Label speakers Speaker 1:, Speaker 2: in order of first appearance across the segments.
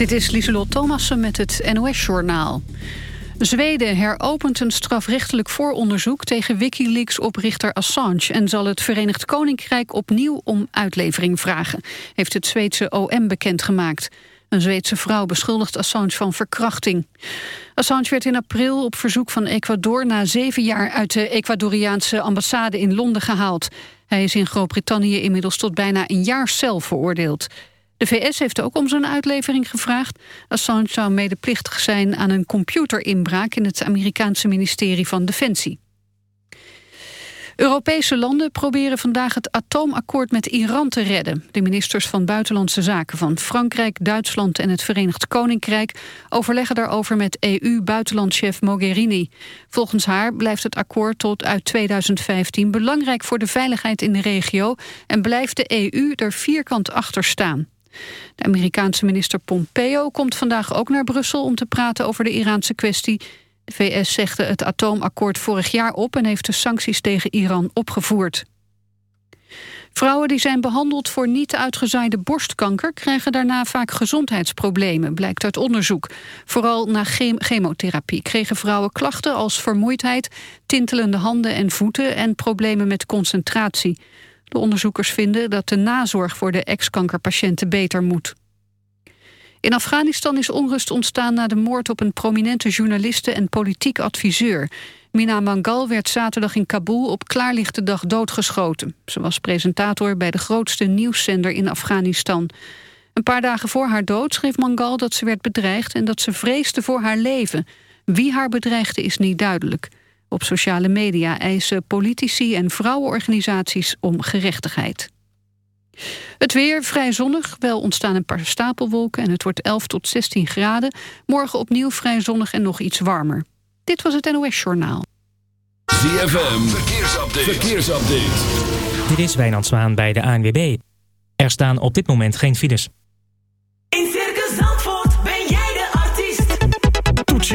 Speaker 1: Dit is Lieselot Thomassen met het NOS-journaal. Zweden heropent een strafrechtelijk vooronderzoek tegen Wikileaks-oprichter Assange... en zal het Verenigd Koninkrijk opnieuw om uitlevering vragen... heeft het Zweedse OM bekendgemaakt. Een Zweedse vrouw beschuldigt Assange van verkrachting. Assange werd in april op verzoek van Ecuador... na zeven jaar uit de Ecuadoriaanse ambassade in Londen gehaald. Hij is in Groot-Brittannië inmiddels tot bijna een jaar cel veroordeeld... De VS heeft ook om zijn uitlevering gevraagd. Assange zou medeplichtig zijn aan een computerinbraak... in het Amerikaanse ministerie van Defensie. Europese landen proberen vandaag het atoomakkoord met Iran te redden. De ministers van Buitenlandse Zaken van Frankrijk, Duitsland en het Verenigd Koninkrijk overleggen daarover met EU-buitenlandchef Mogherini. Volgens haar blijft het akkoord tot uit 2015 belangrijk voor de veiligheid in de regio en blijft de EU er vierkant achter staan. De Amerikaanse minister Pompeo komt vandaag ook naar Brussel... om te praten over de Iraanse kwestie. De VS zegde het atoomakkoord vorig jaar op... en heeft de sancties tegen Iran opgevoerd. Vrouwen die zijn behandeld voor niet uitgezaaide borstkanker... krijgen daarna vaak gezondheidsproblemen, blijkt uit onderzoek. Vooral na chemotherapie kregen vrouwen klachten als vermoeidheid... tintelende handen en voeten en problemen met concentratie. De onderzoekers vinden dat de nazorg voor de ex-kankerpatiënten beter moet. In Afghanistan is onrust ontstaan na de moord op een prominente journaliste en politiek adviseur. Mina Mangal werd zaterdag in Kabul op klaarlichte dag doodgeschoten. Ze was presentator bij de grootste nieuwszender in Afghanistan. Een paar dagen voor haar dood schreef Mangal dat ze werd bedreigd... en dat ze vreesde voor haar leven. Wie haar bedreigde is niet duidelijk. Op sociale media eisen politici en vrouwenorganisaties om gerechtigheid. Het weer vrij zonnig, wel ontstaan een paar stapelwolken... en het wordt 11 tot 16 graden. Morgen opnieuw vrij zonnig en nog iets warmer. Dit was het NOS Journaal.
Speaker 2: ZFM, verkeersupdate. verkeersupdate.
Speaker 3: Dit is Wijnand Zwaan bij de ANWB. Er staan op dit moment geen files.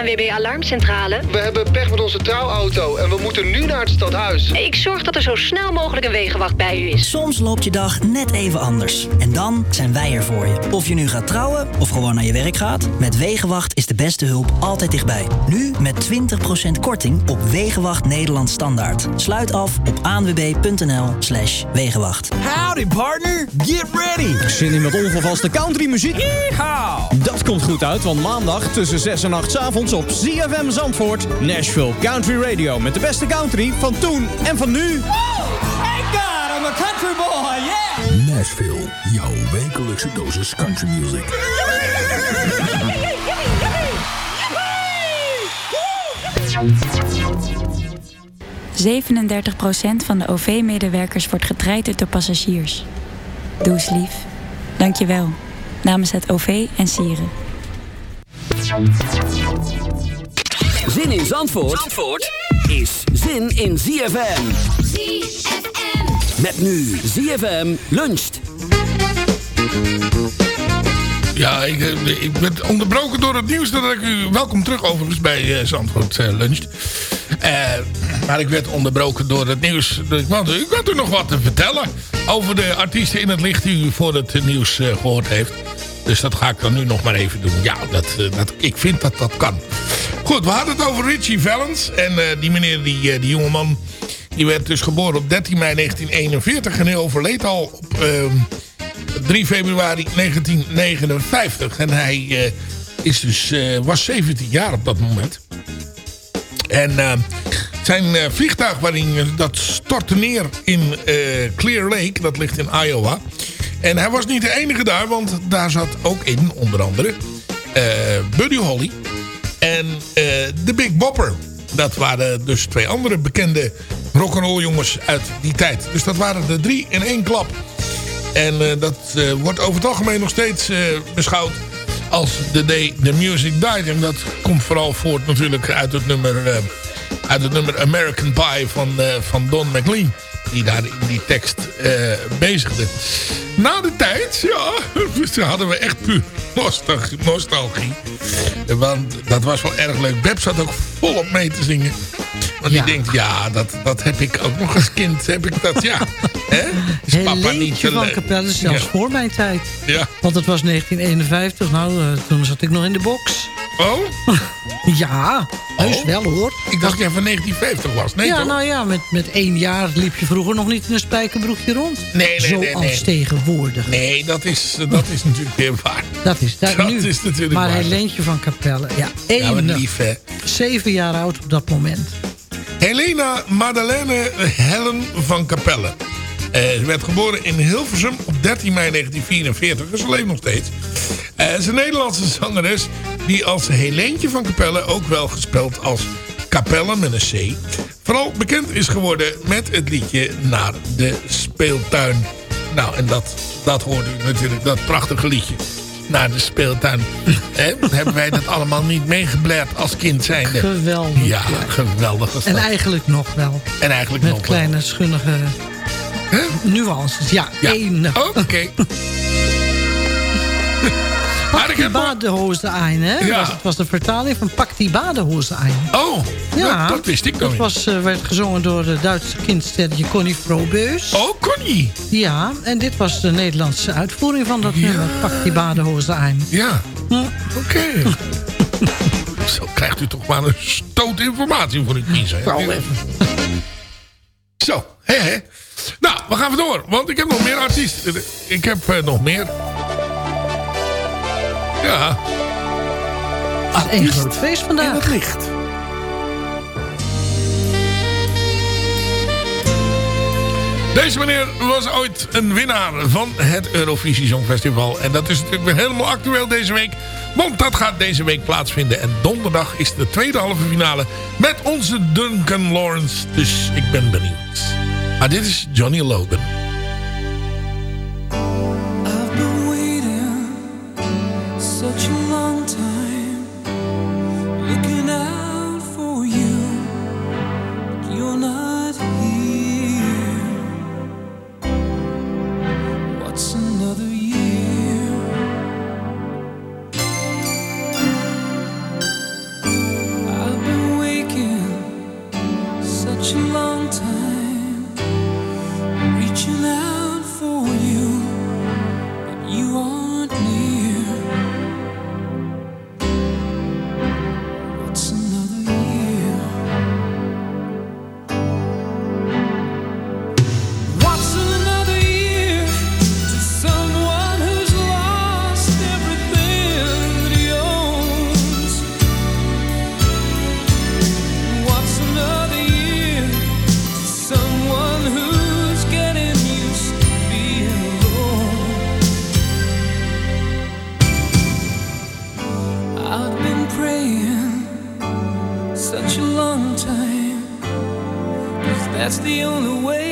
Speaker 4: ANWB Alarmcentrale.
Speaker 5: We hebben pech met onze trouwauto en we moeten nu naar het stadhuis.
Speaker 4: Ik zorg dat er zo snel mogelijk een wegenwacht bij u is.
Speaker 6: Soms loopt je dag net even anders. En dan zijn wij er voor je. Of je nu gaat trouwen of gewoon naar je werk gaat. Met Wegenwacht is de beste hulp altijd dichtbij. Nu met 20% korting op Wegenwacht Nederland Standaard. Sluit af op aanwb.nl slash Wegenwacht.
Speaker 7: Howdy partner, get ready! Zin in met ongevaste country muziek? Dat komt goed uit, want maandag tussen 6 en 8 's avonds op ZFM Zandvoort... Nashville Country Radio met de beste country van toen en van nu.
Speaker 8: Thank God, I'm a country boy, yeah!
Speaker 9: Nashville, jouw wekelijkse dosis country music.
Speaker 10: 37% van de OV-medewerkers wordt getraind door passagiers. Doe eens lief. Dank je wel. Namens het OV en Sieren.
Speaker 11: Zin in Zandvoort, Zandvoort is zin in ZFM.
Speaker 8: ZFM.
Speaker 11: Met nu ZFM luncht.
Speaker 12: Ja, ik, eh, ik ben onderbroken door het nieuws dat ik u... Welkom terug overigens bij uh, Zandvoort uh, Lunch. maar ik werd onderbroken door het nieuws. Ik had, ik had u nog wat te vertellen over de artiesten in het licht die u voor het nieuws gehoord heeft. Dus dat ga ik dan nu nog maar even doen. Ja, dat, dat, ik vind dat dat kan. Goed, we hadden het over Richie Valens. En die meneer, die, die jongeman... Die werd dus geboren op 13 mei 1941 en hij overleed al op 3 februari 1959. En hij uh, is dus, was 17 jaar op dat moment. En zijn vliegtuig waarin dat stortte neer in Clear Lake, dat ligt in Iowa. En hij was niet de enige daar, want daar zat ook in, onder andere, Buddy Holly en The Big Bopper. Dat waren dus twee andere bekende rock'n'roll jongens uit die tijd. Dus dat waren de drie in één klap. En uh, dat wordt over het algemeen nog steeds beschouwd als The Day the Music Died. En dat komt vooral voort natuurlijk uit het nummer, uit het nummer American Pie van, van Don McLean. Die daar in die tekst bezigde. Na de tijd, ja, hadden we echt puur nostalgie. Want dat was wel erg leuk. Beb zat ook volop mee te zingen. Want die denkt, ja, dat, dat heb ik ook nog als kind. Heb ik dat, ja. Hè?
Speaker 13: Is papa niet van Capelle, zelfs voor mijn tijd.
Speaker 12: Ja.
Speaker 13: Want het was 1951. Nou, uh, toen zat ik nog in de box.
Speaker 12: Oh?
Speaker 13: ja, heus oh. wel hoor.
Speaker 12: Ik dacht jij van 1950 was. Nee,
Speaker 13: ja,
Speaker 12: toch?
Speaker 13: nou ja, met, met één jaar liep je vroeger nog niet in een spijkerbroekje rond.
Speaker 12: Nee, nee,
Speaker 13: Zoals
Speaker 12: nee. nee.
Speaker 13: tegenwoordig.
Speaker 12: Nee, dat is, dat is natuurlijk weer waar.
Speaker 13: Dat is, dat,
Speaker 12: dat
Speaker 13: nu.
Speaker 12: is natuurlijk
Speaker 13: maar
Speaker 12: waar.
Speaker 13: Helentje van Capelle, ja, één.
Speaker 12: Ja, lief, hè?
Speaker 13: Zeven jaar oud op dat moment.
Speaker 12: Helena Madeleine Helen van Capelle. Uh, ze werd geboren in Hilversum op 13 mei 1944. Dus ze leeft nog steeds. Uh, ze is een Nederlandse zangeres die als Helentje van Capelle... ook wel gespeld als Capelle met een C... vooral bekend is geworden met het liedje Naar de Speeltuin. Nou, en dat, dat hoort u natuurlijk, dat prachtige liedje naar de speeltuin. He, hebben wij dat allemaal niet meegeblerd als kind zijnde?
Speaker 13: Geweldig.
Speaker 12: Ja, geweldig
Speaker 13: En eigenlijk nog wel.
Speaker 12: En eigenlijk
Speaker 13: Met
Speaker 12: nog
Speaker 13: kleine
Speaker 12: wel.
Speaker 13: schunnige nuances. Ja,
Speaker 12: Ja.
Speaker 13: één.
Speaker 12: Oké.
Speaker 13: Pak die badehose ein, hè?
Speaker 12: Ja.
Speaker 13: Was, het was de vertaling van Pak die badehose ein.
Speaker 12: Oh,
Speaker 13: Ja,
Speaker 12: dat, dat wist ik nog
Speaker 13: Dat was, eh, werd gezongen door de Duitse kindsterretje Connie Frobeus.
Speaker 12: Oh, Connie.
Speaker 13: Ja, en dit was de Nederlandse uitvoering van dat nummer. Pak die badehose ein.
Speaker 12: Ja,
Speaker 13: Hm.
Speaker 12: oké. Zo krijgt u toch maar een stoot informatie voor u kiezen. hè?
Speaker 13: Wel even.
Speaker 12: Zo, hé hé. Nou, we gaan door. Want ik heb nog meer artiesten. Ik heb eh, nog meer. Ja.
Speaker 13: Het is één groot feest
Speaker 12: In
Speaker 13: vandaag.
Speaker 12: het licht. Deze meneer was ooit een winnaar van het Eurovisie Songfestival. En dat is natuurlijk weer helemaal actueel deze week. Want dat gaat deze week plaatsvinden. En donderdag is de tweede halve finale met onze Duncan Lawrence. Dus ik ben benieuwd. Maar dit is Johnny Logan.
Speaker 14: That's the only way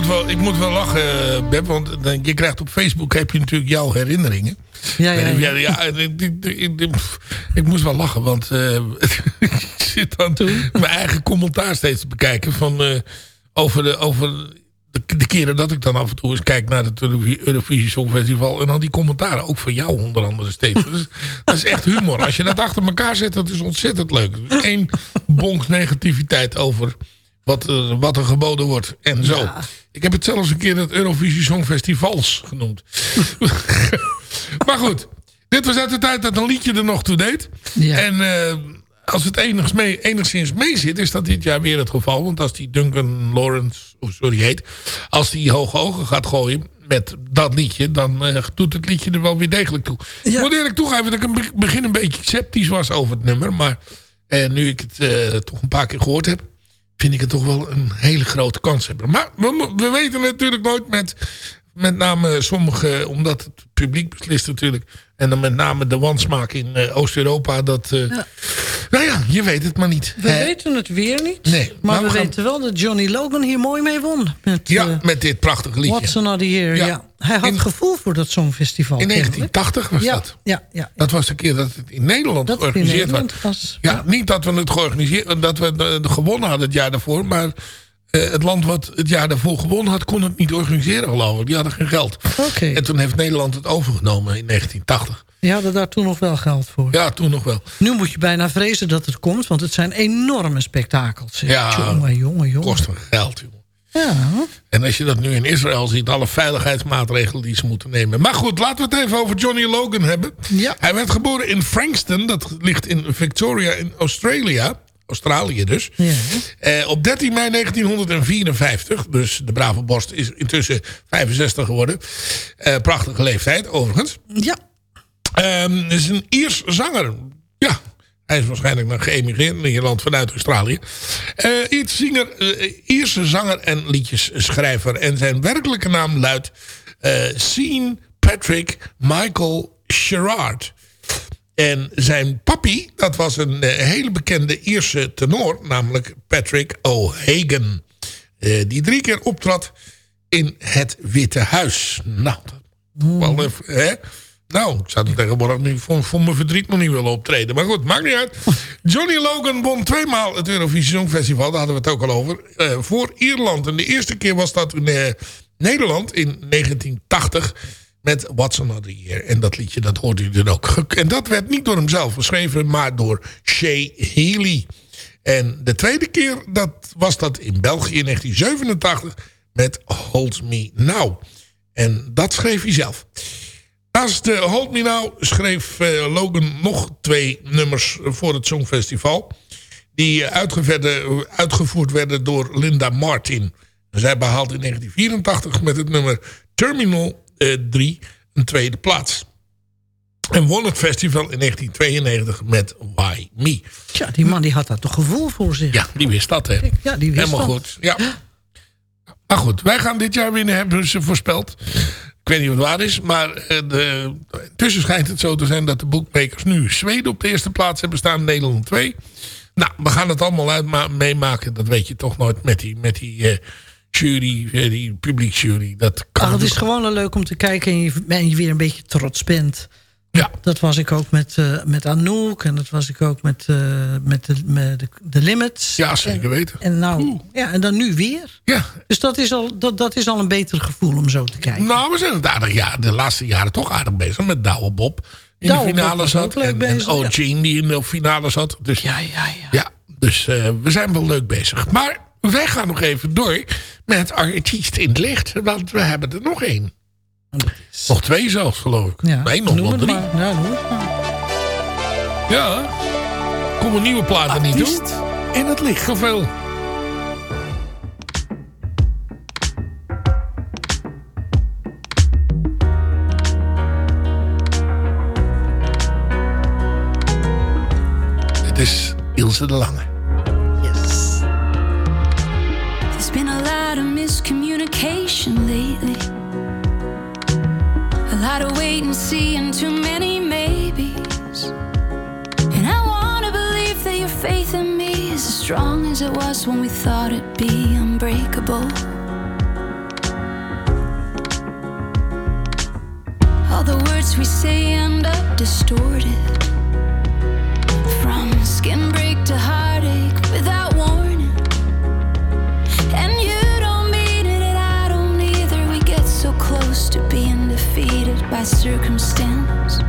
Speaker 12: moet wel, ik moet wel lachen, Beb, want je krijgt op Facebook heb je natuurlijk jouw herinneringen.
Speaker 13: Ja, ja, ja.
Speaker 12: ja, ik, ik, ik, ik moest wel lachen, want eh, ik zit dan mijn eigen commentaar steeds te bekijken van, eh, over, de, over de, de keren dat ik dan af en toe eens kijk naar het Eurovisie Songfestival. En dan die commentaren, ook van jou onder andere steeds. Dat is, dat is echt humor. Als je dat achter elkaar zet, dat is ontzettend leuk. Eén bonk negativiteit over wat, eh, wat er geboden wordt. En zo. Ik heb het zelfs een keer het Eurovisie Songfestivals genoemd. maar goed. Dit was uit de tijd dat een liedje er nog toe deed. En eh, als het enigszins, mee, enigszins mee zit, is dat dit jaar weer het geval. Want als die Duncan Lawrence, of sorry heet, als die hoge ogen gaat gooien met dat liedje, dan eh, doet het liedje er wel weer degelijk toe. Ik moet eerlijk toegeven dat ik in het begin een beetje sceptisch was over het nummer. Maar uh, nu ik het toch een paar keer gehoord heb, vind ik het toch wel een hele grote kans hebben. Maar we, we weten natuurlijk nooit met, met name sommige, omdat het publiek beslist natuurlijk. En dan met name de wansmaak in uh, Oost-Europa. Dat, uh, ja. Nou ja, je weet het maar niet.
Speaker 13: We He? weten het weer niet.
Speaker 12: Nee,
Speaker 13: maar, maar we, we gaan... weten wel dat Johnny Logan hier mooi mee won. Met,
Speaker 12: ja, uh, met dit prachtige liedje.
Speaker 13: What's Another Year. Ja. ja. Hij had in, gevoel voor dat Songfestival.
Speaker 12: In 1980 was
Speaker 13: ja,
Speaker 12: dat.
Speaker 13: Ja, ja, ja,
Speaker 12: Dat was de keer dat het in Nederland
Speaker 13: dat
Speaker 12: georganiseerd
Speaker 13: in Nederland was.
Speaker 12: Ja, ja, niet dat we het georganiseerd, dat we de, de gewonnen hadden het jaar daarvoor, maar uh, het land wat het jaar daarvoor gewonnen had, kon het niet organiseren geloof ik. Die hadden geen geld.
Speaker 13: Okay.
Speaker 12: En toen heeft Nederland het overgenomen in 1980.
Speaker 13: Die hadden daar toen nog wel geld voor.
Speaker 12: Ja, toen nog wel.
Speaker 13: Nu moet je bijna vrezen dat het komt, want het zijn enorme spektakels.
Speaker 12: Ja,
Speaker 13: jongen, jongen, jongen.
Speaker 12: kost geld, jongen.
Speaker 13: Ja.
Speaker 12: En als je dat nu in Israël ziet, alle veiligheidsmaatregelen die ze moeten nemen. Maar goed, laten we het even over Johnny Logan hebben.
Speaker 13: Ja.
Speaker 12: Hij werd geboren in Frankston, dat ligt in Victoria in Australia. Australië dus.
Speaker 13: Ja.
Speaker 12: Uh, op 13 mei 1954, dus de brave borst is intussen 65 geworden. Uh, prachtige leeftijd, overigens.
Speaker 13: Ja.
Speaker 12: Um, is een Iers zanger. Ja, hij is waarschijnlijk nog geëmigreerd in Nederland vanuit Australië. Uh, Iers zinger, Ierse zanger en liedjesschrijver. En zijn werkelijke naam luidt uh, Sean Patrick Michael Sherrard. En zijn papi, dat was een uh, hele bekende Ierse tenor, namelijk Patrick O'Hagan. Uh, die drie keer optrad in het Witte Huis. Nou, dat wel even, hè? Nou, ik zou er tegenwoordig nu voor, voor mijn verdriet nog niet willen optreden. Maar goed, maakt niet uit. Johnny Logan won tweemaal het Eurovisie Songfestival. Daar hadden we het ook al over. Uh, voor Ierland. En de eerste keer was dat in uh, Nederland in 1980 met What's Another Year. En dat liedje, dat hoorde u dan ook. En dat werd niet door hemzelf geschreven, maar door Shay Healy. En de tweede keer dat was dat in België in 1987 met Hold Me Now. En dat schreef hij zelf. Naast uh, Hold Me Now schreef uh, Logan nog twee nummers voor het Songfestival. Die uh, uitgevoerd werden door Linda Martin. Zij behaalde in 1984 met het nummer Terminal 3 een tweede plaats. En won het festival in 1992 met Why Me.
Speaker 13: Ja, die man die had daar toch gevoel voor zich.
Speaker 12: Ja, die wist dat, hè?
Speaker 13: Ja, die wist
Speaker 12: Helemaal
Speaker 13: dat.
Speaker 12: goed. Ja. Maar goed, wij gaan dit jaar winnen, hebben ze voorspeld. Ik weet niet het waar is, maar de, intussen schijnt het zo te zijn... dat de boekmakers nu Zweden op de eerste plaats hebben staan, Nederland 2. Nou, we gaan het allemaal uit meemaken. Dat weet je toch nooit met die, met die uh, jury, uh, die publieksjury. Dat kan
Speaker 13: Ah, het is gewoon leuk om te kijken en je, en je weer een beetje trots bent.
Speaker 12: Ja.
Speaker 13: Dat was ik ook met, uh, met Anouk en dat was ik ook met, uh, met, de, met de, de Limits.
Speaker 12: Ja, zeker
Speaker 13: en,
Speaker 12: weten.
Speaker 13: En, nou, ja, en dan nu weer.
Speaker 12: Ja.
Speaker 13: Dus dat is, al, dat, dat is al een beter gevoel om zo te kijken.
Speaker 12: Nou, we zijn het aardig, ja, de laatste jaren toch aardig bezig met Douwe Bob. In
Speaker 13: Douwe
Speaker 12: de finale zat. en,
Speaker 13: bezig,
Speaker 12: en
Speaker 13: ja.
Speaker 12: Die in de finale zat. Dus,
Speaker 13: Ja, ja, ja.
Speaker 12: ja, dus uh, we zijn wel leuk bezig. Maar wij gaan nog even door met artiest in het licht. Want we hebben er nog één. Nog twee zelfs, geloof ik.
Speaker 13: Ja,
Speaker 12: nee, nog wel
Speaker 13: het
Speaker 12: drie.
Speaker 13: maar. Ja, noem het maar.
Speaker 12: Ja. Komen nieuwe platen niet
Speaker 2: Artiest
Speaker 12: toe?
Speaker 2: in het licht.
Speaker 12: Zoveel. Dit is Ilse de Lange.
Speaker 14: Lately. A lot of wait and see and too many maybes. And I wanna believe that your faith in me is as strong as it was when we thought it'd be unbreakable. All the words we say end up distorted. By circumstance.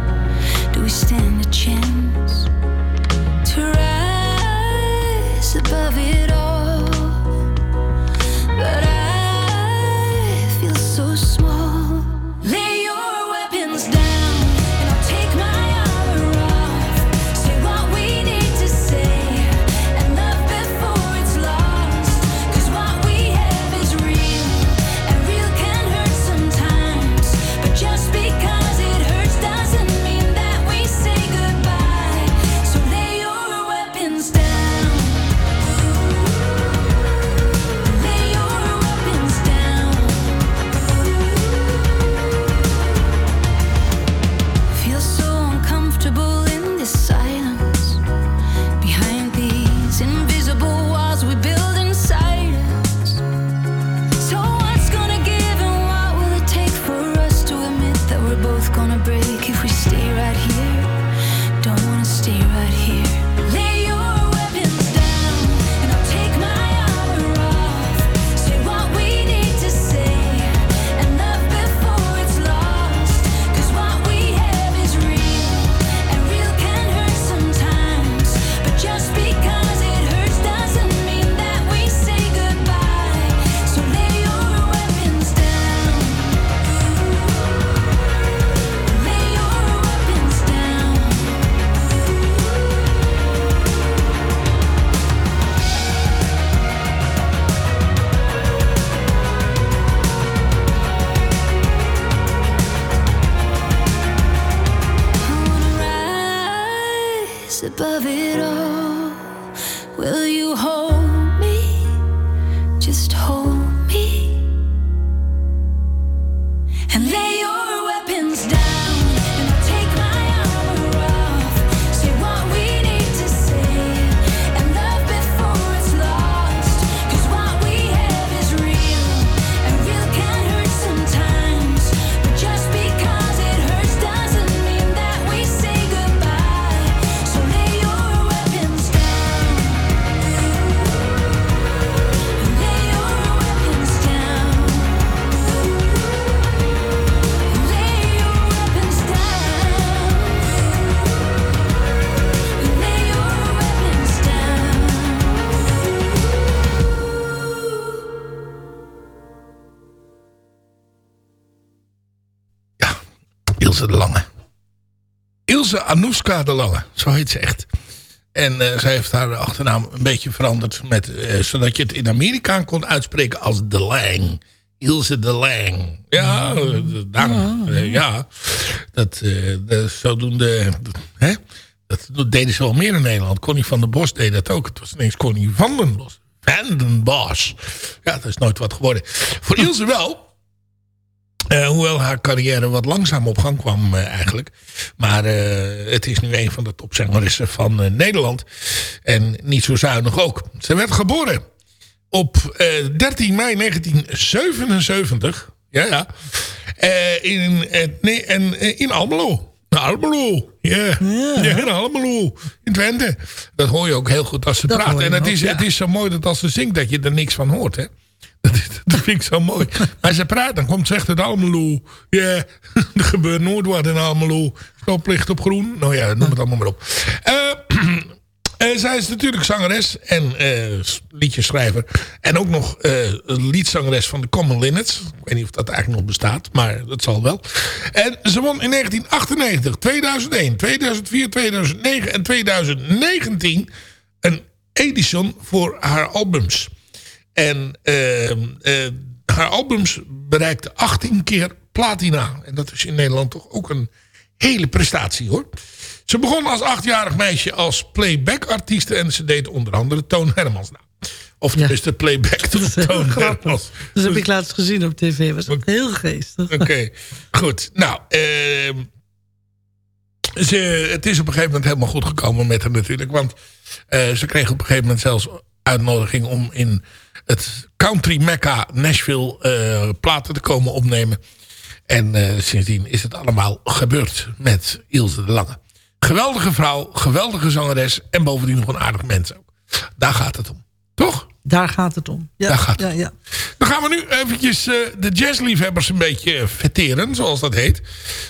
Speaker 14: Do we stand a chance to rise
Speaker 12: Anouska de Lange, zo heet ze echt. En eh, zij heeft haar achternaam een beetje veranderd. Met, eh, zodat je het in Amerika kon uitspreken als De Lang. Ilse de Lang. Ja, eh, daarom, ja. Dat, de, zodoende... Hè? Dat deden ze wel meer in Nederland. Connie van der Bos deed dat ook. Het was ineens Connie van den Bos. Van den Bos. Ja, dat is nooit wat geworden. Voor Ilse wel. Eh, hoewel haar carrière wat langzaam op gang kwam eh, eigenlijk. Maar eh, het is nu een van de topzangeressen van Nederland. En niet zo zuinig ook. Ze werd geboren op eh, 13 mei 1977. Ja, ja. In, nee, en, in Almelo. Almelo, ja. Ja, in Almelo. In Twente. Dat hoor je ook heel goed als ze
Speaker 13: Dat
Speaker 12: praat. En het is,
Speaker 13: ja.
Speaker 12: het is zo mooi dat als ze zingt dat je er niks van hoort, hè. Dat, vind ik zo mooi. Maar ze praat, dan komt ze echt uit Almelo. Ja, er gebeurt nooit wat in Almelo. Stoplicht op groen. Nou ja, noem het allemaal maar op. Eh, zij is natuurlijk zangeres en eh, liedjeschrijver. En ook nog liedzangeres van de Common Linnets. Ik weet niet of dat eigenlijk nog bestaat, maar dat zal wel. En ze won in 1998, 2001, 2004, 2009 en 2019 een Edison voor haar albums. En eh, eh, haar albums bereikten 18 keer platina. En dat is in Nederland toch ook een hele prestatie hoor. Ze begon als achtjarig meisje als playback-artieste. En ze deed onder andere Toon Hermans na. Of tenminste playback tot Toon Hermans.
Speaker 13: Dat heb ik laatst gezien op tv. was ook heel geestig.
Speaker 12: Oké, goed. Nou, ehm, ze, het is op een gegeven moment helemaal goed gekomen met haar natuurlijk. Want eh, ze kreeg op een gegeven moment zelfs uitnodiging om in het country mecca Nashville eh, platen te komen opnemen. En eh, sindsdien is het allemaal gebeurd met Ilse de Lange. Geweldige vrouw, geweldige zangeres en bovendien nog een aardig mens ook. Daar gaat het om. Toch?
Speaker 13: Daar gaat het om. Ja,
Speaker 12: Daar gaat
Speaker 13: ja,
Speaker 12: het.
Speaker 13: ja.
Speaker 12: Dan gaan we nu eventjes eh, de jazzliefhebbers een beetje vetteren, zoals dat heet.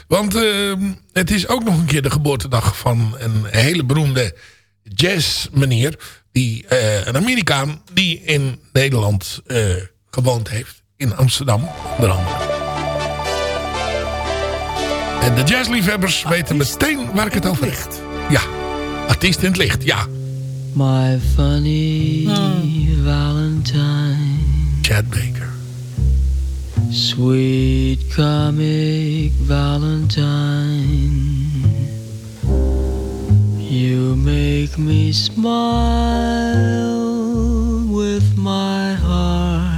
Speaker 12: Want eh, het is ook nog een keer de geboortedag van een hele beroemde jazzmeneer. Die, eh, een Amerikaan die in Nederland eh, gewoond heeft. In Amsterdam, onder andere. En de jazzliefhebbers weten meteen waar ik het over heb. Ja, artiest in het licht, ja.
Speaker 15: My funny Valentine.
Speaker 12: Chad Baker.
Speaker 15: Sweet comic Valentine. You make me smile with my heart.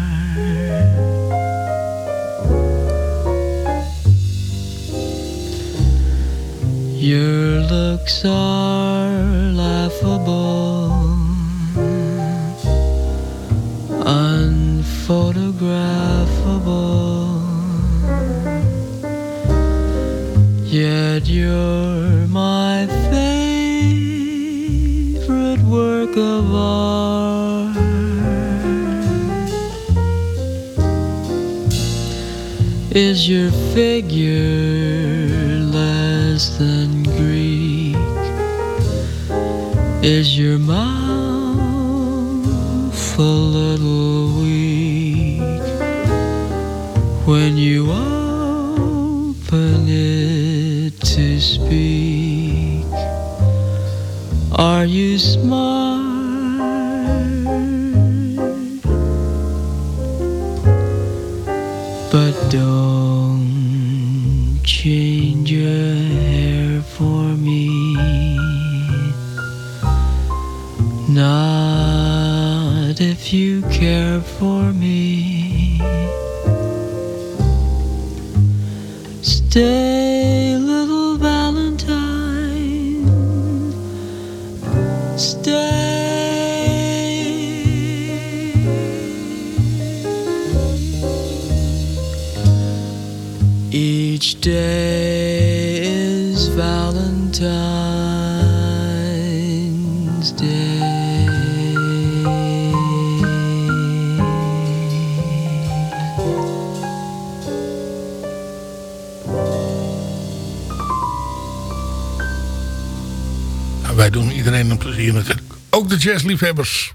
Speaker 15: Your looks are laughable, unphotographable. Yet you're my art. Is your figure less than Greek? Is your mouth a little weak when you open it to speak? Are you smart?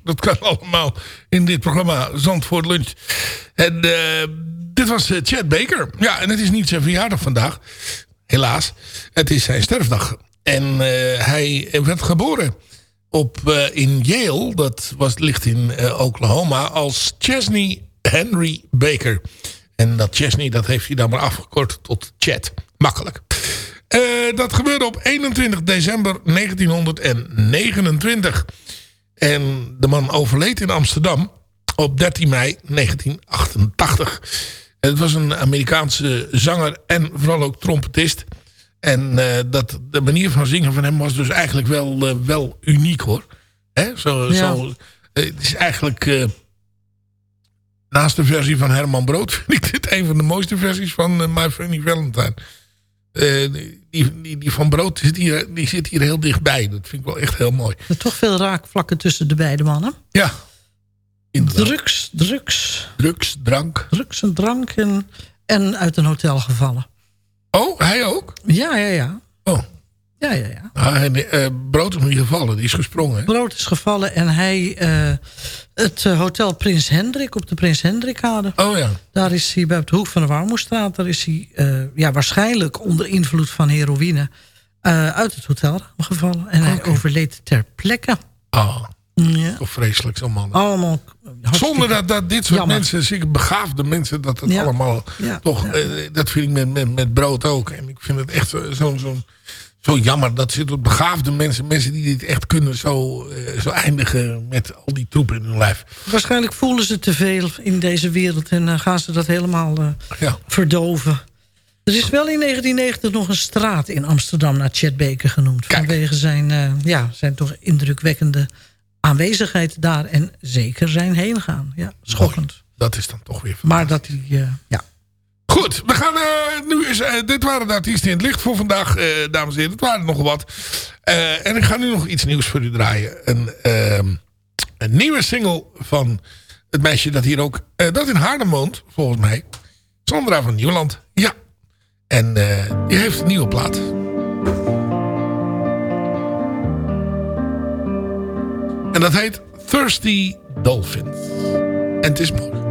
Speaker 12: Dat kan allemaal in dit programma Zandvoort Lunch. En eh, dit was eh, Chad Baker. Ja, en het is niet zijn verjaardag vandaag. Helaas. Het is zijn sterfdag. En eh, hij werd geboren op, in Yale. Dat was, ligt in Oklahoma. Als Chesney Henry Baker. En dat Chesney, dat heeft hij dan maar afgekort tot Chad. Makkelijk. Dat gebeurde op 21 december 1929. En de man overleed in Amsterdam op 13 mei 1988. En het was een Amerikaanse zanger en vooral ook trompetist. En eh, dat, de manier van zingen van hem was dus eigenlijk wel, eh, wel uniek hoor. Hè? Zo,
Speaker 13: Ja.
Speaker 12: zo, eh, het is eigenlijk... naast de versie van Herman Brood vind ik dit een van de mooiste versies van My Funny Valentine. Eh, die, die, die van Brood zit hier, die zit hier heel dichtbij. Dat vind ik wel echt heel mooi.
Speaker 13: Er toch veel raakvlakken tussen de beide mannen.
Speaker 12: Ja.
Speaker 13: Drugs, drugs.
Speaker 12: Drugs, drank.
Speaker 13: Drugs en drank en, en uit een hotel gevallen.
Speaker 12: Oh, hij ook?
Speaker 13: Ja, ja, ja.
Speaker 12: Oh.
Speaker 13: Ja, ja, ja.
Speaker 12: Ah, en, eh, Brood is niet gevallen, die is gesprongen. hè?
Speaker 13: Brood is gevallen en hij... eh, het eh, hotel Prins Hendrik op de Prins Hendrikkade.
Speaker 12: Oh ja.
Speaker 13: Daar is hij bij op de hoek van de Warmoestraat. Daar is hij ja, waarschijnlijk onder invloed van heroïne... uit het hotel gevallen. En hij overleed ter plekke.
Speaker 12: Ah,
Speaker 13: Ja.
Speaker 12: toch vreselijk zo'n man.
Speaker 13: Allemaal
Speaker 12: Zonder dat, dat dit soort
Speaker 13: Jammer.
Speaker 12: mensen, zeker begaafde mensen, dat het
Speaker 13: Ja.
Speaker 12: allemaal
Speaker 13: Ja.
Speaker 12: toch, dat vind ik met, met, met brood ook. En ik vind het echt zo- zo'n zo'n zo jammer dat zit op begaafde mensen, mensen die dit echt kunnen, zo, eh, zo eindigen met al die troepen in hun lijf.
Speaker 13: Waarschijnlijk voelen ze te veel in deze wereld... en eh, gaan ze dat helemaal eh,
Speaker 12: Ja.
Speaker 13: verdoven. Er is wel in 1990 nog een straat in Amsterdam... naar Chet Baker genoemd. Vanwege zijn, ja, zijn toch indrukwekkende aanwezigheid daar en zeker zijn heen gaan. Ja, schokkend.
Speaker 14: Dat is dan toch weer
Speaker 13: Maar dat hij, ja.
Speaker 14: Goed, we gaan uh, nu eens, uh, dit waren de artiesten in het licht voor vandaag, dames en heren. Het waren nog wat. en ik ga nu nog iets nieuws voor u draaien. Een, ehm, een nieuwe single van het meisje dat hier ook, dat in Haarlem volgens mij. Sandra van Nieuwland, ja. En die heeft een nieuwe plaat. En dat heet Thirsty Dolphins. En het is mooi.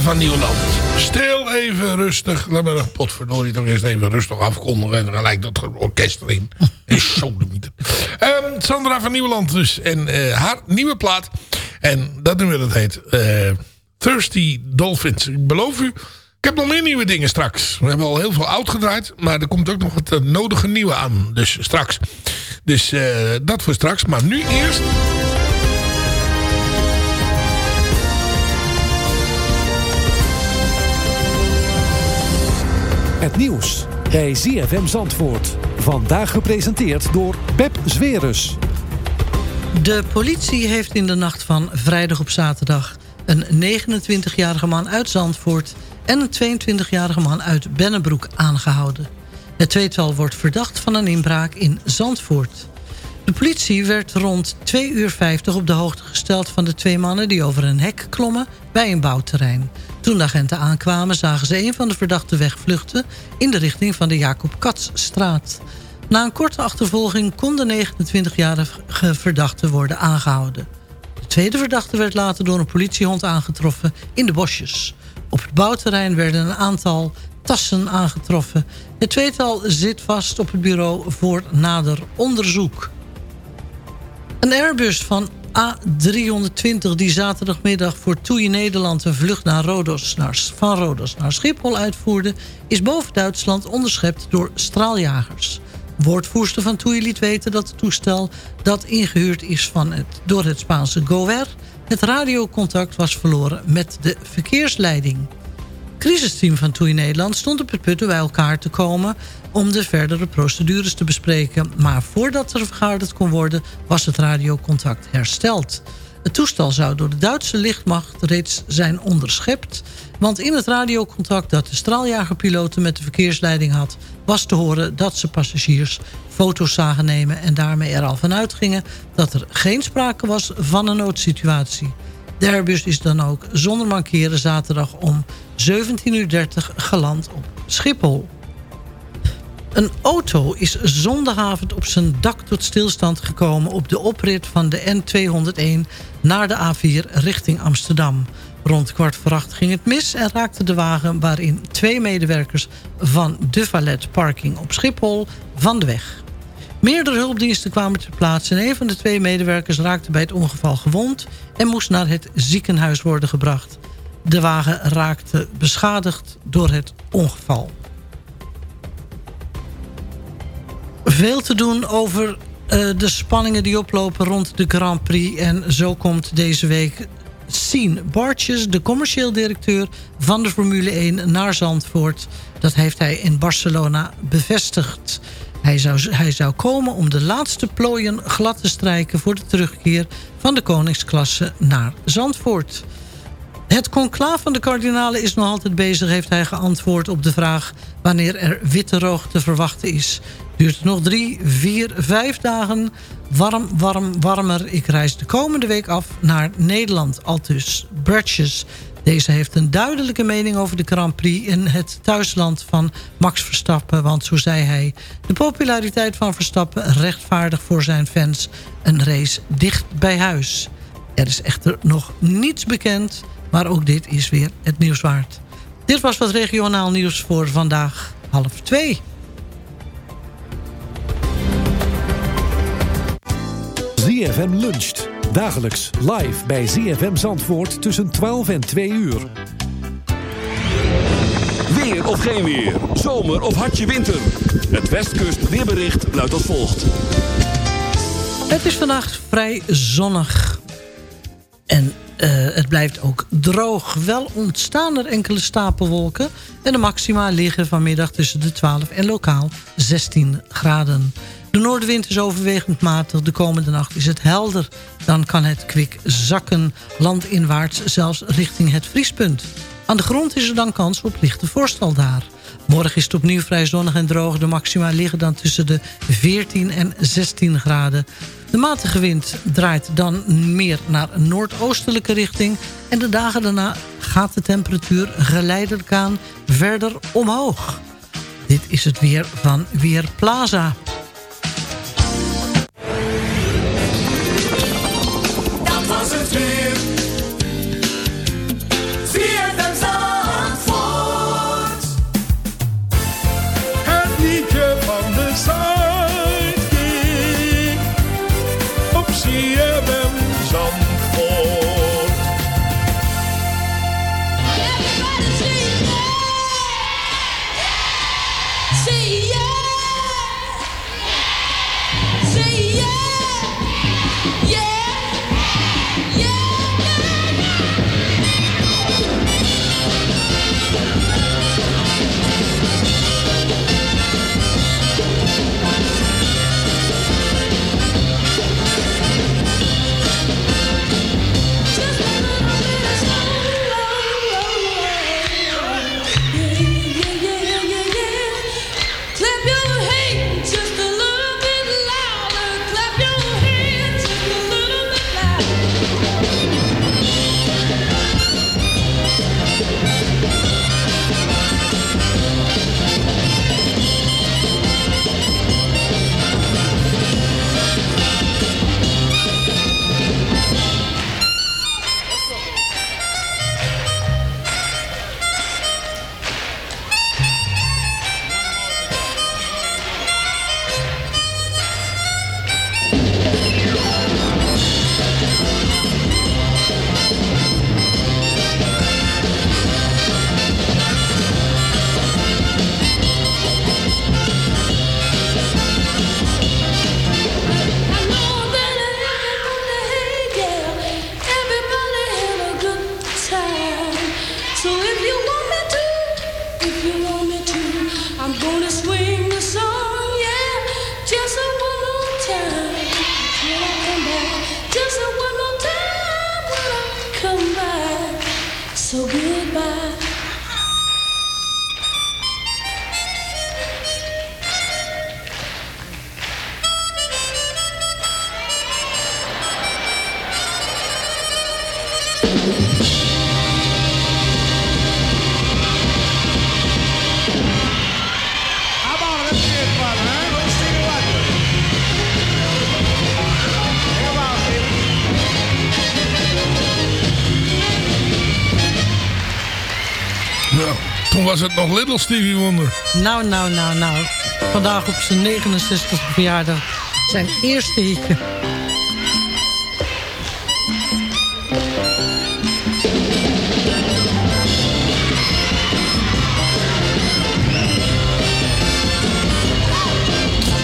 Speaker 14: Van Nieuwland. Stil even rustig. Laat me nog potverdorie toch eerst even rustig afkondigen. En dan gelijk dat orkest erin. Is zo de mieter. Ehm, Sandra van Nieuwland dus. En eh, haar nieuwe plaat. En dat nummer dat heet eh, Thirsty Dolphins. Ik beloof u. Ik heb nog meer nieuwe dingen straks. We hebben al heel veel oud gedraaid. Maar er komt ook nog het eh, nodige nieuwe aan. Dus straks. Dus dat voor straks. Maar nu eerst...
Speaker 16: Het nieuws bij ZFM Zandvoort. Vandaag gepresenteerd door Pep Zwerus.
Speaker 13: De politie heeft in de nacht van vrijdag op zaterdag... een 29-jarige man uit Zandvoort... en een 22-jarige man uit Bennebroek aangehouden. Het tweetal wordt verdacht van een inbraak in Zandvoort. De politie werd rond 2 uur 50 op de hoogte gesteld van de twee mannen... die over een hek klommen bij een bouwterrein. Toen de agenten aankwamen zagen ze een van de verdachten wegvluchten... in de richting van de Jacob Katsstraat. Na een korte achtervolging kon de 29-jarige verdachte worden aangehouden. De tweede verdachte werd later door een politiehond aangetroffen in de bosjes. Op het bouwterrein werden een aantal tassen aangetroffen. Het tweetal zit vast op het bureau voor nader onderzoek. Een Airbus van A320 die zaterdagmiddag voor TUI Nederland... een vlucht naar Rodos, naar, van Rodos naar Schiphol uitvoerde... is boven Duitsland onderschept door straaljagers. Woordvoerster van TUI liet weten dat het toestel... dat ingehuurd is van het, door het Spaanse GOER... het radiocontact was verloren met de verkeersleiding crisisteam van TUI Nederland stond op het punt om bij elkaar te komen om de verdere procedures te bespreken. Maar voordat er vergaderd kon worden, was het radiocontact hersteld. Het toestel zou door de Duitse lichtmacht reeds zijn onderschept... want in het radiocontact dat de straaljagerpiloten met de verkeersleiding had... was te horen dat ze passagiers foto's zagen nemen... en daarmee er al van uitgingen dat er geen sprake was van een noodsituatie. De Airbus is dan ook zonder mankeren zaterdag om 17.30 uur geland op Schiphol. Een auto is zondagavond op zijn dak tot stilstand gekomen... op de oprit van de N201 naar de A4 richting Amsterdam. Rond kwart voor acht ging het mis en raakte de wagen... waarin twee medewerkers van de Valet Parking op Schiphol van de weg. Meerdere hulpdiensten kwamen ter plaatse... en een van de twee medewerkers raakte bij het ongeval gewond... en moest naar het ziekenhuis worden gebracht. De wagen raakte beschadigd door het ongeval. Veel te doen over uh, de spanningen die oplopen rond de Grand Prix. En zo komt deze week Sien Bartjes, de commercieel directeur van de Formule 1, naar Zandvoort. Dat heeft hij in Barcelona bevestigd. Hij zou, hij zou komen om de laatste plooien glad te strijken... voor de terugkeer van de koningsklasse naar Zandvoort. Het conclaaf van de kardinalen is nog altijd bezig... heeft hij geantwoord op de vraag wanneer er witte rook te verwachten is. Duurt nog drie, vier, vijf dagen. Warm, warm, warmer. Ik reis de komende week af naar Nederland. Altus Bratches. Deze heeft een duidelijke mening over de Grand Prix... in het thuisland van Max Verstappen. Want zo zei hij... de populariteit van Verstappen rechtvaardig voor zijn fans... een race dicht bij huis. Er is echter nog niets bekend... maar ook dit is weer het nieuws waard. Dit was wat regionaal nieuws voor vandaag half twee.
Speaker 16: ZFM luncht. Dagelijks live bij ZFM Zandvoort tussen 12 en 2 uur.
Speaker 11: Weer of geen weer. Zomer of hartje winter. Het Westkust weerbericht luidt als volgt.
Speaker 13: Het is vandaag vrij zonnig. En uh, het blijft ook droog. Wel ontstaan er enkele stapelwolken. En de maxima liggen vanmiddag tussen de 12 en lokaal 16 graden. De noordenwind is overwegend matig. De komende nacht is het helder. Dan kan het kwik zakken landinwaarts, zelfs richting het vriespunt. Aan de grond is er dan kans op lichte voorstel daar. Morgen is het opnieuw vrij zonnig en droog. De maxima liggen dan tussen de 14 en 16 graden. De matige wind draait dan meer naar noordoostelijke richting... en de dagen daarna gaat de temperatuur geleidelijk aan verder omhoog. Dit is het weer van Weerplaza.
Speaker 14: Yeah!
Speaker 12: just was het nog Little Stevie Wonder.
Speaker 13: Nou, nou, nou, nou. Vandaag op zijn 69 verjaardag. Zijn eerste hitje.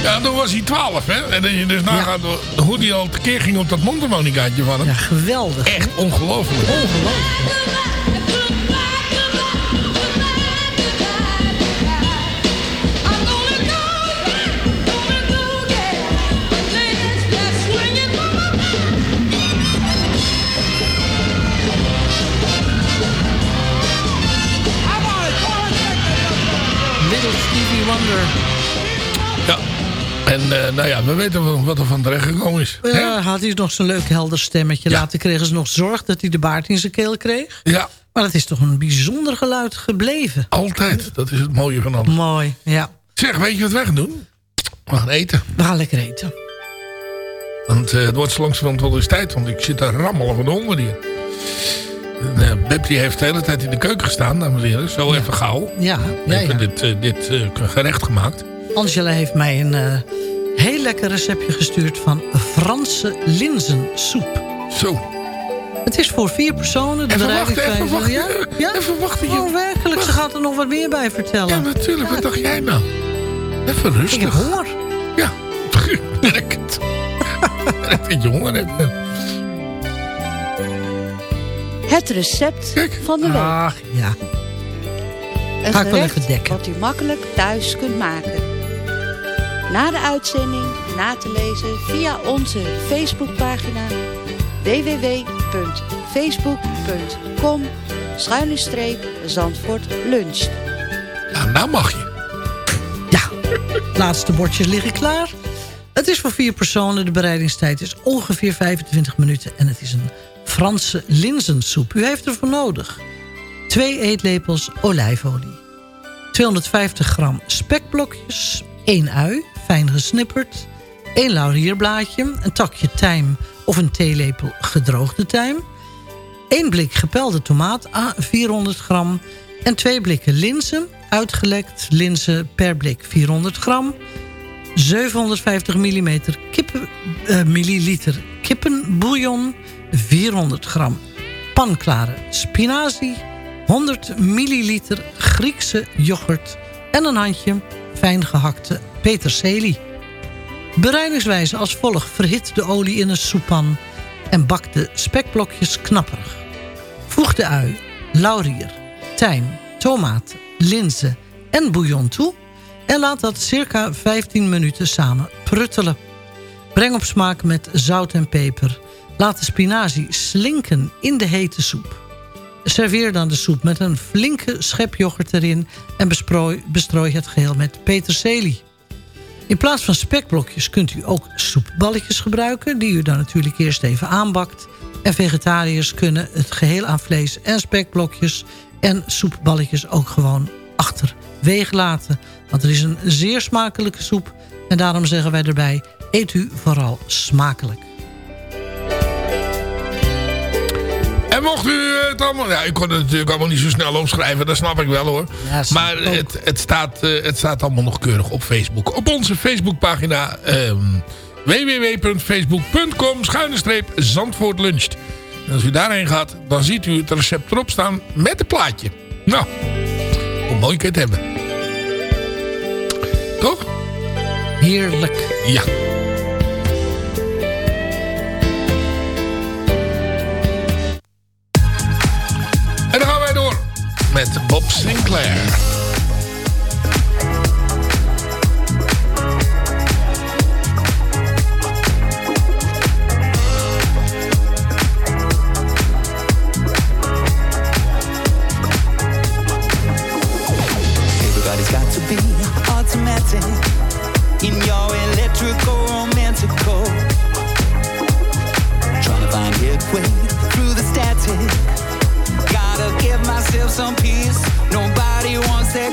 Speaker 12: Ja, toen was hij 12, hè. En dat je dus nagaat hoe hij al tekeer ging op dat mondharmonicaatje van hem.
Speaker 13: Ja, geweldig.
Speaker 12: Echt ongelooflijk.
Speaker 13: Ongelooflijk.
Speaker 12: Ja. En eh, nou ja, we weten wat er van terecht gekomen is.
Speaker 13: Ja, had hij nog zo'n leuk helder stemmetje. Later kregen ze nog zorg dat hij de baard in zijn keel kreeg.
Speaker 12: Ja.
Speaker 13: Maar dat is toch een bijzonder geluid gebleven.
Speaker 12: Altijd. Dat is het mooie van alles.
Speaker 13: Mooi, ja.
Speaker 12: Zeg, weet je wat wij gaan doen? We gaan eten.
Speaker 13: We gaan lekker eten.
Speaker 12: Want eh, het wordt zo langzamerhand wel eens tijd. Want ik zit daar rammelen van de honger hier. Eh, Beb die heeft de hele tijd in de keuken gestaan, dames en heren. Zo even gauw.
Speaker 13: Ja, ja, ja.
Speaker 12: dit, eh, dit eh, gerecht gemaakt.
Speaker 13: Angela heeft mij een eh, heel lekker receptje gestuurd van Franse linzensoep.
Speaker 12: Zo.
Speaker 13: Het is voor vier personen. De
Speaker 12: Even wachten, even wachten.
Speaker 13: Ja? Ja?
Speaker 12: Even wachten.
Speaker 13: Oh, werkelijk. Ze gaat er nog wat meer bij vertellen.
Speaker 12: Ja, natuurlijk. Wat dacht jij nou? Even rustig.
Speaker 13: Ik heb honger.
Speaker 12: Ja, merk het. Je honger.
Speaker 17: Het recept van de week.
Speaker 13: Ach, ja.
Speaker 17: Een
Speaker 13: Ga ik wel
Speaker 17: gerecht
Speaker 13: even dekken.
Speaker 17: wat u makkelijk thuis kunt maken. Na de uitzending na te lezen via onze Facebookpagina www.facebook.com Zandvoort luncht.
Speaker 12: Nou, nou mag je.
Speaker 13: Laatste bordjes liggen klaar. Het is voor vier personen. De bereidingstijd is ongeveer 25 minuten. En het is een Franse linzensoep. U heeft ervoor nodig. 2 eetlepels olijfolie. 250 gram spekblokjes. 1 ui, fijn gesnipperd. 1 laurierblaadje. Een takje tijm of een theelepel gedroogde tijm. 1 blik gepelde tomaat, à 400 gram. En 2 blikken linzen, uitgelekt linzen per blik 400 gram. 750 mm kippen, eh, milliliter kippenbouillon, 400 gram. Panklare spinazie, 100 milliliter Griekse yoghurt... en een handje fijn gehakte peterselie. Bereidingswijze als volgt. Verhit de olie in een soeppan en bak de spekblokjes knapperig. Voeg de ui, laurier, tijm, tomaat, linzen en bouillon toe... en laat dat circa 15 minuten samen pruttelen. Breng op smaak met zout en peper. Laat de spinazie slinken in de hete soep. Serveer dan de soep met een flinke schep yoghurt erin... en besprooi, bestrooi het geheel met peterselie. In plaats van spekblokjes kunt u ook soepballetjes gebruiken... die u dan natuurlijk eerst even aanbakt. En vegetariërs kunnen het geheel aan vlees en spekblokjes... en soepballetjes ook gewoon achterwege laten. Want het is een zeer smakelijke soep. En daarom zeggen wij erbij, eet u vooral smakelijk.
Speaker 12: En mocht u het allemaal... Ja, ik kon het natuurlijk allemaal niet zo snel opschrijven. Dat snap ik wel hoor. maar het, het, staat, eh, het staat allemaal nog keurig op Facebook. Op onze Facebookpagina... ehm www.facebook.com schuine streep Zandvoort luncht. En als u daarheen gaat, dan ziet u het recept erop staan met een plaatje. Nou, hoe mooi kan je het hebben. Toch?
Speaker 13: Heerlijk.
Speaker 12: Ja. Met Bob Sinclair.
Speaker 18: Some peace. Nobody wants that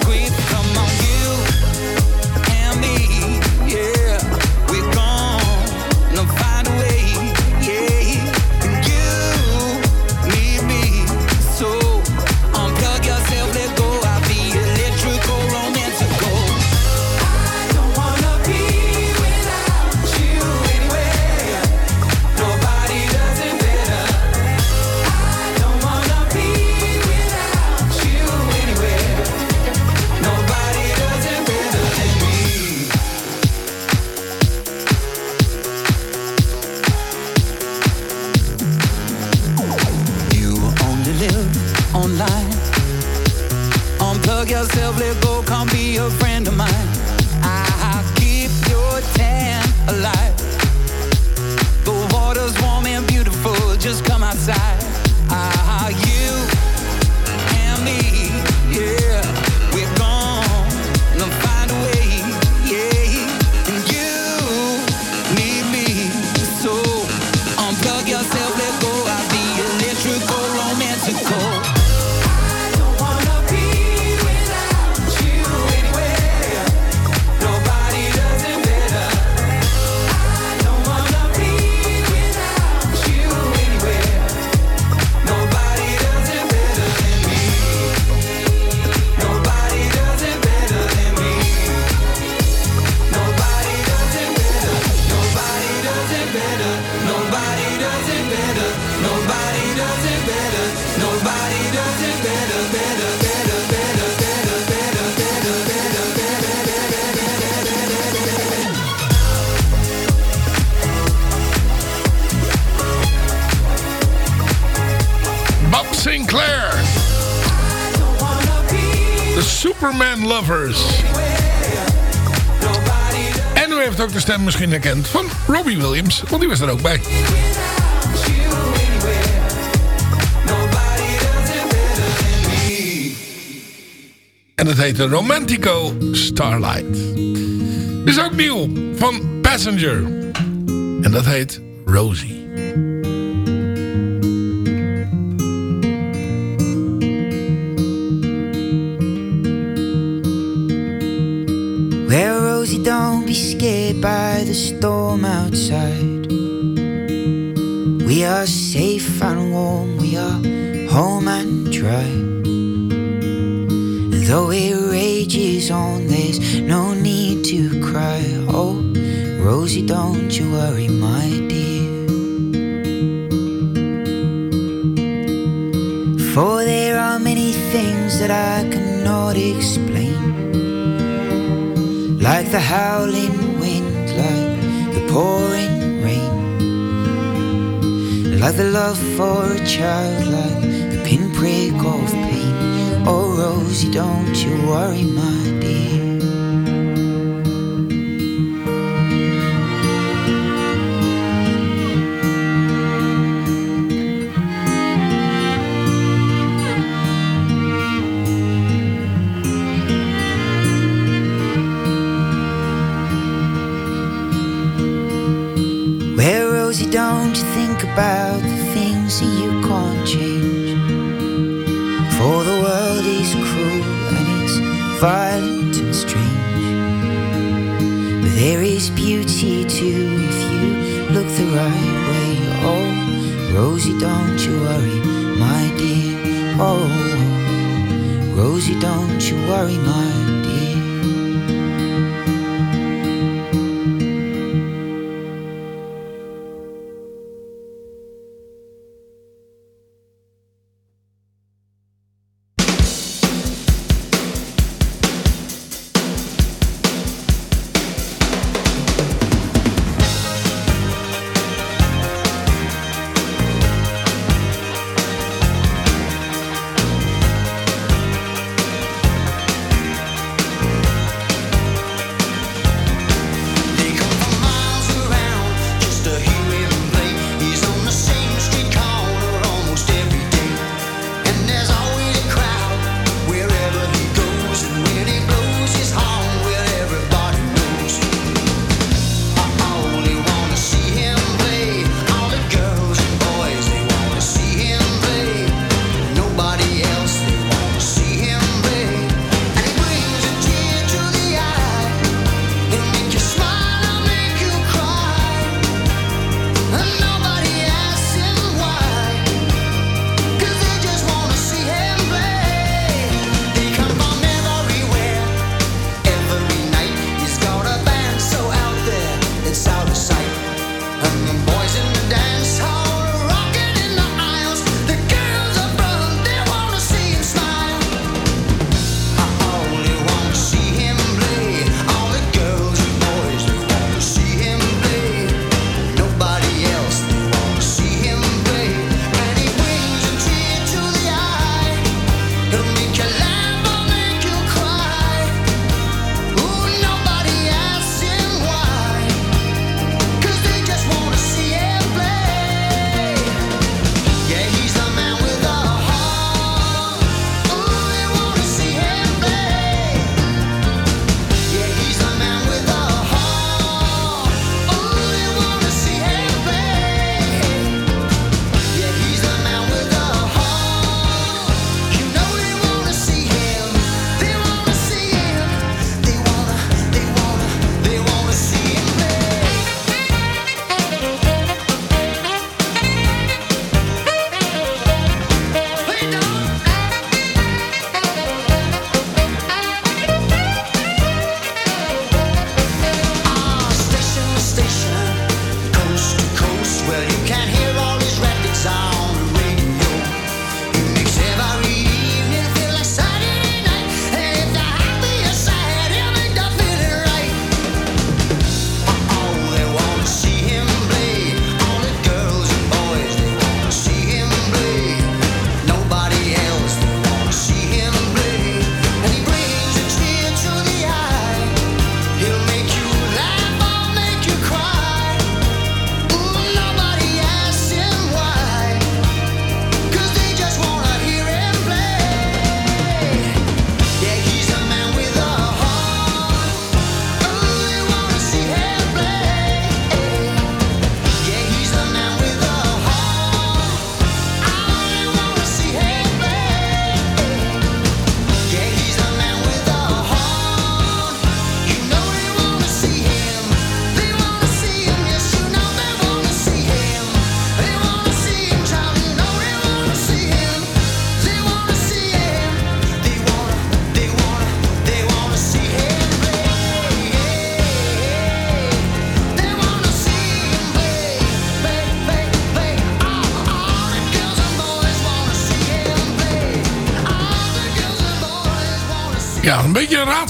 Speaker 12: herkend van Robbie Williams, want die was er ook bij. En het heette Romantico Starlight. Is ook nieuw van Passenger. En dat heet Rosie.
Speaker 18: The storm outside. We are safe and warm, we are home and dry. Though it rages on, there's no need to cry. Oh, Rosie, don't you worry, my dear. For there are many things that I cannot explain. Like the howling pouring rain. Like the love for a child, like the pinprick of pain. Oh, Rosie, don't you worry, my think about the things that you can't change. For the world is cruel and it's violent and strange. But there is beauty too if you look the right way. Oh, Rosie, don't you worry, my dear. Oh, Rosie, don't you worry, my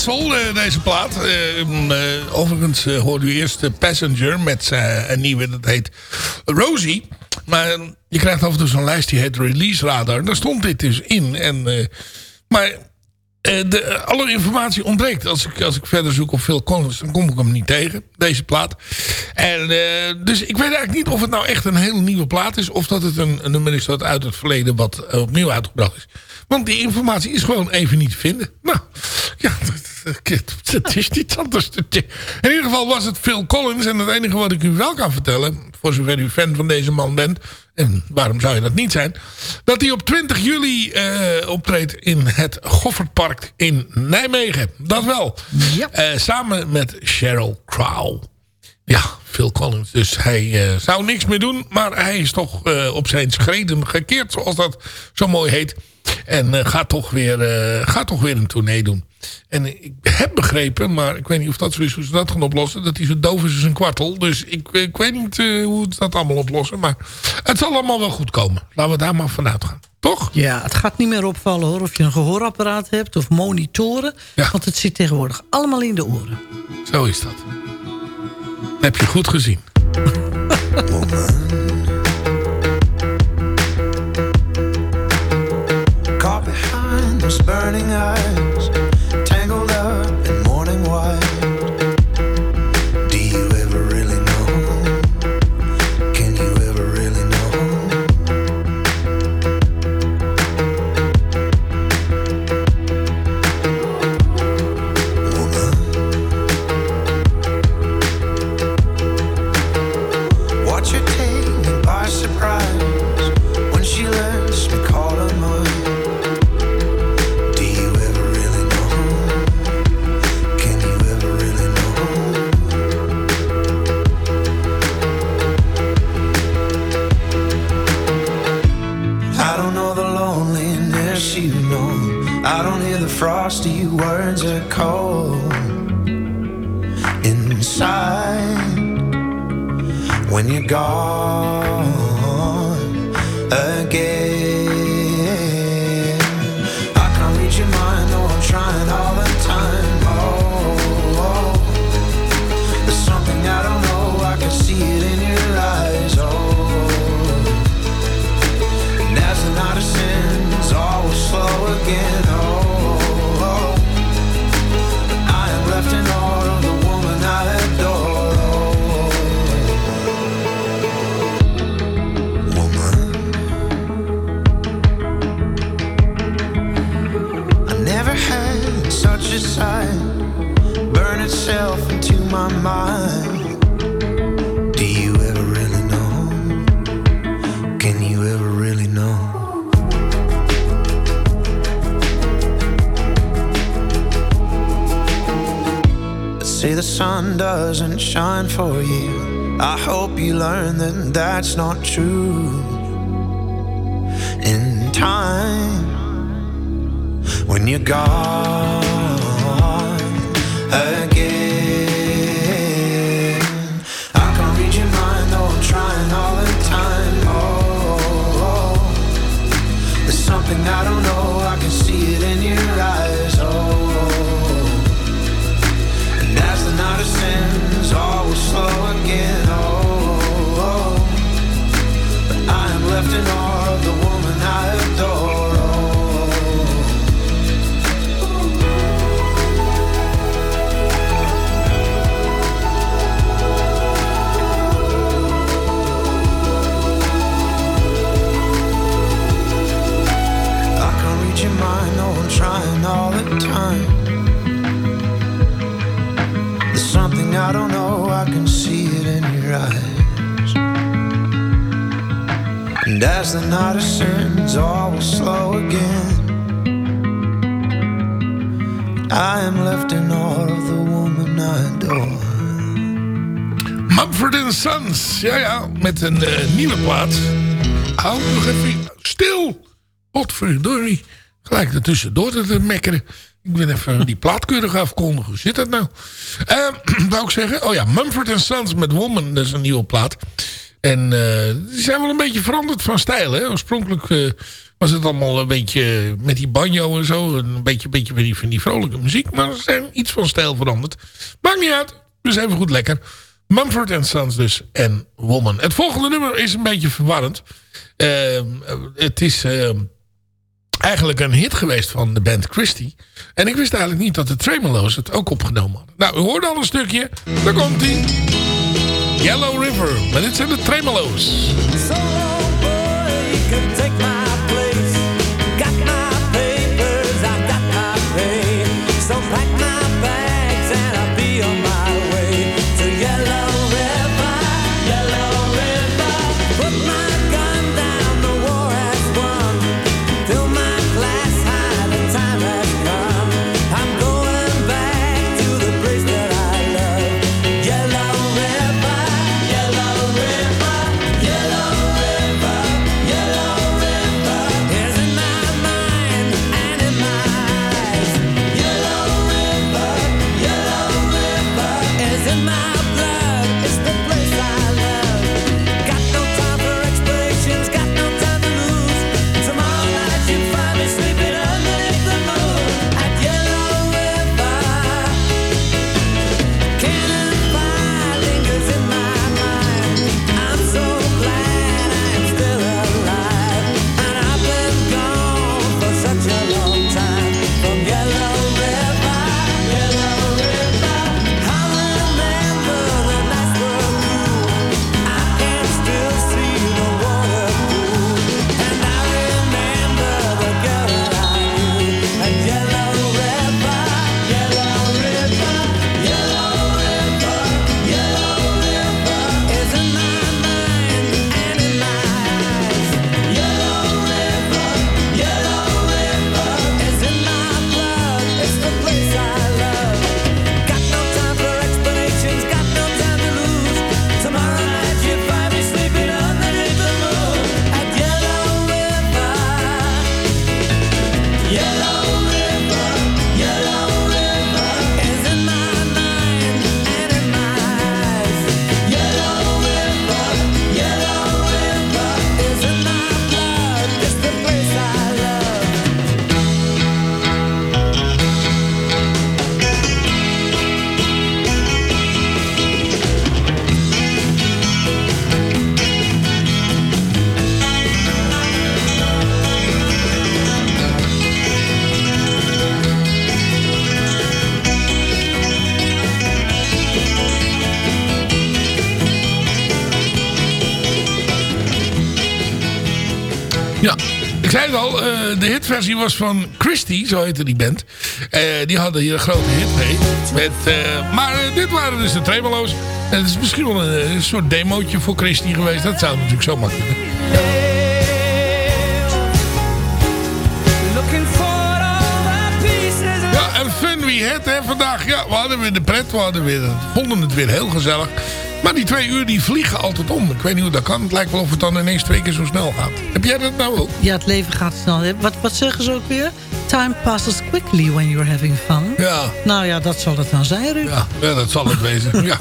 Speaker 12: eh, deze plaat. Eh, mm, eh, overigens hoorde u eerst Passenger met een nieuwe, dat heet Rosie. Maar je krijgt af en toe zo'n lijst die heet Release Radar. Daar stond dit dus in. En, maar de, alle informatie ontbreekt. Als ik, als ik verder zoek op Phil Collins, dan kom ik hem niet tegen. Deze plaat. En, dus ik weet eigenlijk niet of het nou echt een hele nieuwe plaat is. Of dat het een, een nummer is dat uit het verleden wat opnieuw uitgebracht is. Want die informatie is gewoon even niet te vinden. Nou, ja, het is niet anders. In ieder geval was het Phil Collins. En het enige wat ik u wel kan vertellen... voor zover u fan van deze man bent... en waarom zou je dat niet zijn... dat hij op 20 juli uh, optreedt in het Goffertpark in Nijmegen. Dat wel.
Speaker 13: Ja.
Speaker 12: Uh, samen met Sheryl Crow. Ja, Phil Collins. Dus hij uh, zou niks meer doen. Maar hij is toch op zijn schreden gekeerd, zoals dat zo mooi heet. En gaat, toch weer, gaat toch weer een tournee doen. En ik heb begrepen, maar ik weet niet of dat zo is hoe ze dat gaan oplossen. Dat hij zo doof is als een kwartel. Dus ik, ik weet niet uh, hoe ze dat allemaal oplossen. Maar het zal allemaal wel goed komen. Laten we daar maar vanuit gaan. Toch?
Speaker 13: Ja, het gaat niet meer opvallen hoor. Of je een gehoorapparaat hebt of monitoren. Ja. Want het zit tegenwoordig allemaal in de oren.
Speaker 12: Zo is dat. heb je goed gezien. burning eyes frosty words are cold inside when you're gone again. Sun doesn't shine for you. I hope you learn that that's not true. In time, when you're gone And as the night all slow again. I am left in awe of the woman I adore. Mumford Sons, ja ja, met een uh, nieuwe plaat. Hou nog even stil. Potverdorie. Gelijk ertussendoor te mekkeren. Ik ben even die plaatkeurig afkondigen. Hoe zit dat nou? Uh, wou ik zeggen? Oh ja, Mumford Sons met Woman. Dat is een nieuwe plaat. En die zijn wel een beetje veranderd van stijl. Hè? Oorspronkelijk uh, was het allemaal een beetje met die banjo en zo. Een beetje, beetje van, die, vrolijke muziek. Maar ze zijn iets van stijl veranderd. Maakt niet uit. Dus even goed lekker. Mumford Sons dus en Woman. Het volgende nummer is een beetje verwarrend. Uh, het is uh, eigenlijk een hit geweest van de band Christie. En ik wist eigenlijk niet dat de Tremolo's het ook opgenomen hadden. Nou, u hoorde al een stukje. Daar komt hij. Yellow River. Maar dit zijn de Tremolo's.
Speaker 18: So boy, you can take my
Speaker 12: de hitversie was van Christie, zo heette die band. Eh, die hadden hier een grote hit mee. Met, eh, maar eh, dit waren dus de Tremolo's. En het is misschien wel een, een soort demootje voor Christie geweest. Dat zou natuurlijk zo makkelijk kunnen. Fun wie het hè, vandaag. Ja, we hadden weer de pret. We hadden weer, vonden het weer heel gezellig. Maar die twee uur die vliegen altijd om. Ik weet niet hoe dat kan. Het lijkt wel of het dan ineens twee keer zo snel gaat. Heb jij dat nou ook?
Speaker 13: Ja, het leven gaat snel. Wat, wat zeggen ze ook weer? Time passes quickly when you're having fun.
Speaker 12: Ja.
Speaker 13: Nou ja, dat zal het dan zijn, Ruud.
Speaker 12: Ja, ja dat zal het wezen. Ja.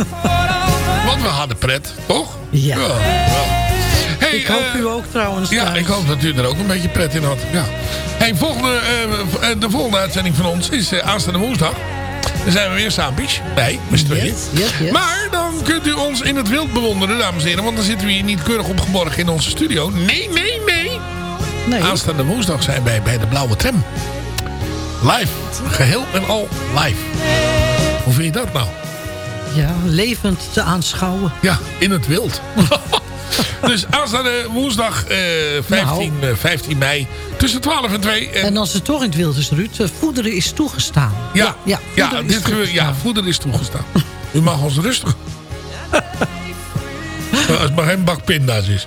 Speaker 12: Want we hadden pret, toch?
Speaker 13: Ja.
Speaker 12: ja. Hey,
Speaker 13: ik hoop
Speaker 12: eh,
Speaker 13: u ook trouwens.
Speaker 12: Ja,
Speaker 13: thuis.
Speaker 12: ik hoop dat u er ook een beetje pret in had. Ja. Hey, volgende, eh, de volgende uitzending van ons is eh, aanstaande woensdag. Dan zijn we weer saampies. Nee, met z'n tweeën.
Speaker 13: yes, yes.
Speaker 12: Maar dan kunt u ons in het wild bewonderen, dames en heren. Want dan zitten we hier niet keurig opgeborgen in onze studio. Nee, nee, nee.
Speaker 13: Nee.
Speaker 12: Aanstaande woensdag zijn wij bij de Blauwe Tram. Live. Geheel en al live. Hoe vind je dat nou?
Speaker 13: Ja, levend te aanschouwen.
Speaker 12: Ja, in het wild. dus aanstaande woensdag eh, 15, eh, 15 mei tussen 12 en 2. En,
Speaker 13: En als het toch in het wild is, Ruud, eh, voederen is toegestaan.
Speaker 12: ja,
Speaker 13: ja,
Speaker 12: ja,
Speaker 13: voederen is
Speaker 12: dit gebeurt, ja,
Speaker 13: toegestaan.
Speaker 12: voeder is toegestaan. U mag ons rustig. Als het maar geen bak pinda's is.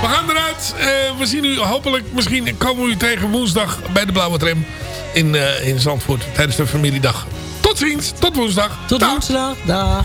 Speaker 12: We gaan eruit. Eh, we zien u hopelijk, misschien komen we u tegen woensdag bij de Blauwe Tram in, eh, in Zandvoort tijdens de familiedag. Tot ziens, tot woensdag.
Speaker 13: Tot
Speaker 12: Dag.
Speaker 13: woensdag. Dag.